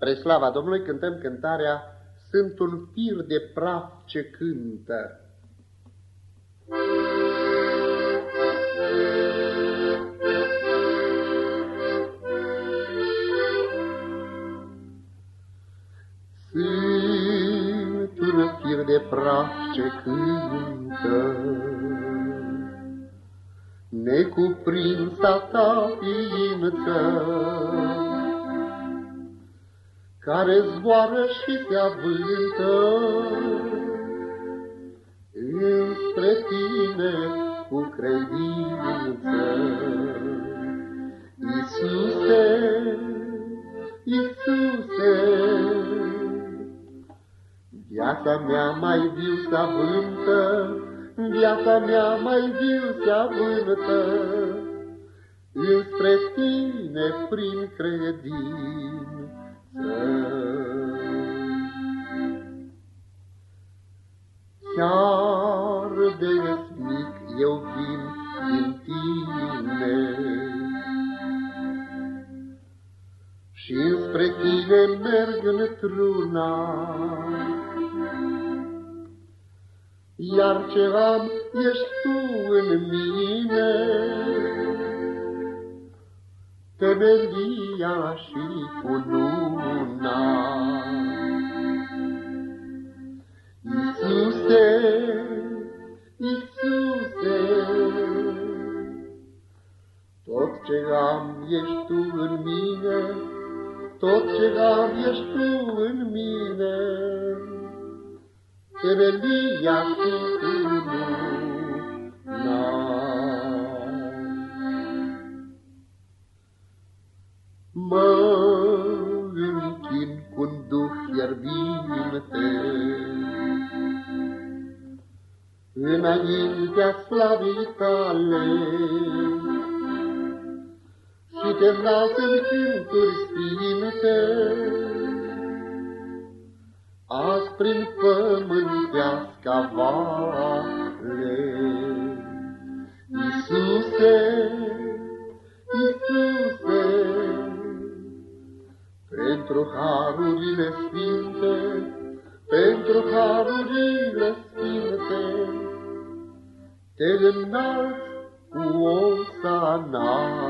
Spre slava Domnului cântăm cântarea Sunt un fir de praf ce cântă. Sunt un fir de praf ce cântă, Necuprinsa ta ființă, care zboară și se avântă înspre tine cu credință. Iisuse, Iisuse, viața mea mai viu se avântă, viața mea mai viu se avântă, înspre tine prin credință. Chiar de mic eu vin din tine și spre tine merg într-una. Iar ce am ești tu în mine, temelia și cununa. Iisuse, Iisuse, tot ce am ești tu în mine, tot ce am ești tu în mine, temelia și cununa. Mă închin cu-n duh fierbinte, Înaintea slavii tale, Și te înalt în cânturi sfinte, Azi prin pământeasca vale. Iisuse, pentru harurile sfinte, pentru harurile sfinte, te înalți cu o sanare.